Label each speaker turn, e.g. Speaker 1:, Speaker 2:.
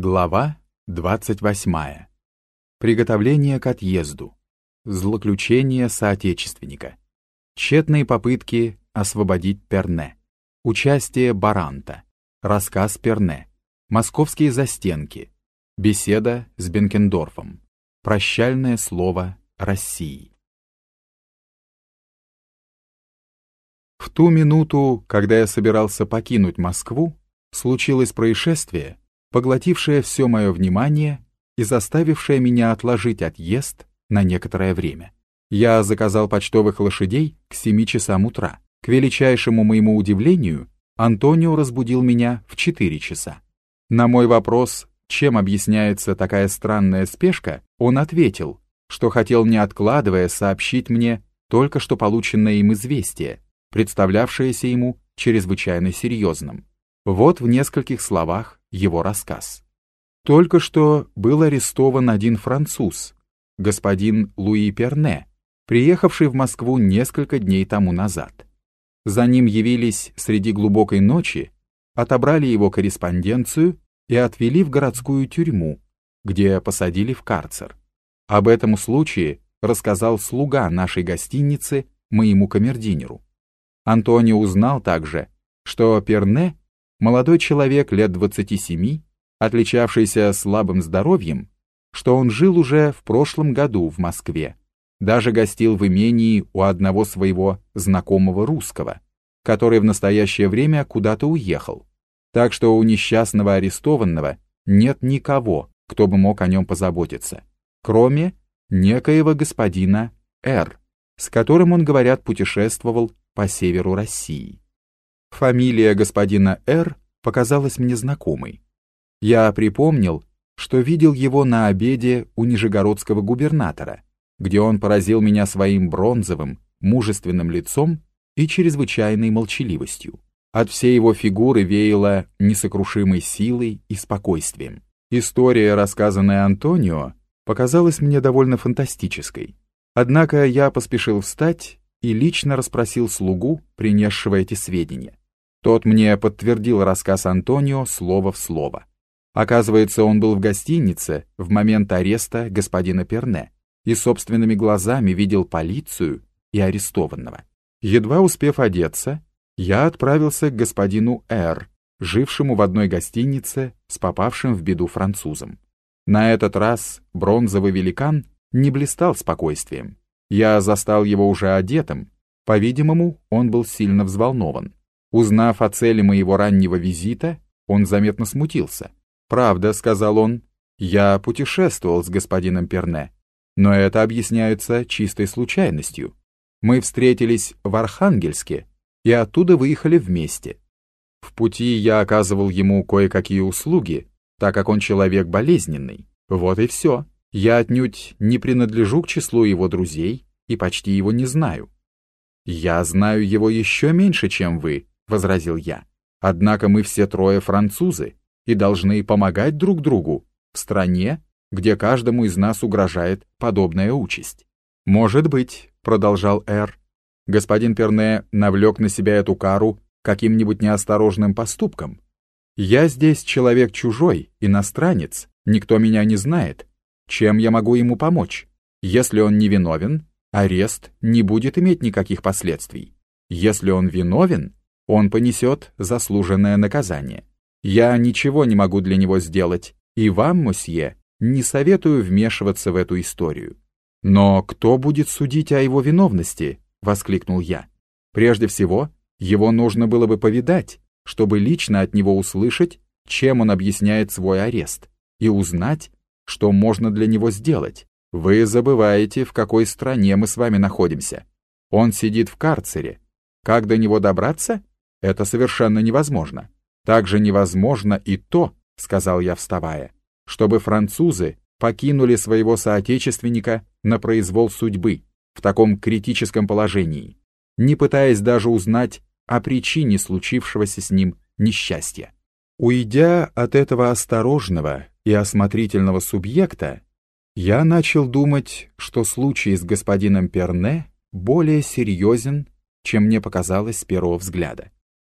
Speaker 1: Глава 28. Приготовление к отъезду. Злоключение соотечественника. Тщетные попытки освободить Перне. Участие Баранта. Рассказ Перне. Московские застенки. Беседа с Бенкендорфом. Прощальное слово России. В ту минуту, когда я собирался покинуть Москву, случилось происшествие, поглотившая все мое внимание и заставившая меня отложить отъезд на некоторое время. Я заказал почтовых лошадей к 7 часам утра. К величайшему моему удивлению, Антонио разбудил меня в 4 часа. На мой вопрос, чем объясняется такая странная спешка, он ответил, что хотел не откладывая сообщить мне только что полученное им известие, представлявшееся ему чрезвычайно серьезным. Вот в нескольких словах его рассказ. Только что был арестован один француз, господин Луи Перне, приехавший в Москву несколько дней тому назад. За ним явились среди глубокой ночи, отобрали его корреспонденцию и отвели в городскую тюрьму, где посадили в карцер. Об этом случае рассказал слуга нашей гостиницы моему камердинеру. Антонио узнал также, что Перне Молодой человек лет 27, отличавшийся слабым здоровьем, что он жил уже в прошлом году в Москве, даже гостил в имении у одного своего знакомого русского, который в настоящее время куда-то уехал. Так что у несчастного арестованного нет никого, кто бы мог о нем позаботиться, кроме некоего господина Р., с которым он, говорят, путешествовал по северу России. Фамилия господина Р. показалась мне знакомой. Я припомнил, что видел его на обеде у нижегородского губернатора, где он поразил меня своим бронзовым, мужественным лицом и чрезвычайной молчаливостью. От всей его фигуры веяло несокрушимой силой и спокойствием. История, рассказанная Антонио, показалась мне довольно фантастической. Однако я поспешил встать и лично расспросил слугу, принесшего эти сведения. Тот мне подтвердил рассказ Антонио слово в слово. Оказывается, он был в гостинице в момент ареста господина Перне и собственными глазами видел полицию и арестованного. Едва успев одеться, я отправился к господину Р., жившему в одной гостинице с попавшим в беду французом. На этот раз бронзовый великан не блистал спокойствием. Я застал его уже одетым. По-видимому, он был сильно взволнован. Узнав о цели моего раннего визита, он заметно смутился. «Правда», — сказал он, — «я путешествовал с господином Перне, но это объясняется чистой случайностью. Мы встретились в Архангельске и оттуда выехали вместе. В пути я оказывал ему кое-какие услуги, так как он человек болезненный. Вот и все. Я отнюдь не принадлежу к числу его друзей и почти его не знаю. Я знаю его еще меньше, чем вы, — возразил я. «Однако мы все трое французы и должны помогать друг другу в стране, где каждому из нас угрожает подобная участь». «Может быть», — продолжал Эр, — «господин Перне навлек на себя эту кару каким-нибудь неосторожным поступком. Я здесь человек чужой, иностранец, никто меня не знает. Чем я могу ему помочь? Если он не виновен, арест не будет иметь никаких последствий. Если он виновен, он понесет заслуженное наказание. Я ничего не могу для него сделать, и вам, мосье, не советую вмешиваться в эту историю. Но кто будет судить о его виновности? воскликнул я. Прежде всего, его нужно было бы повидать, чтобы лично от него услышать, чем он объясняет свой арест, и узнать, что можно для него сделать. Вы забываете, в какой стране мы с вами находимся. Он сидит в карцере. Как до него добраться? Это совершенно невозможно. Также невозможно и то, сказал я, вставая, чтобы французы покинули своего соотечественника на произвол судьбы в таком критическом положении, не пытаясь даже узнать о причине случившегося с ним несчастья. Уйдя от этого осторожного и осмотрительного субъекта, я начал думать, что случай с господином Перне более серьезен, чем мне показалось с первого взгляда.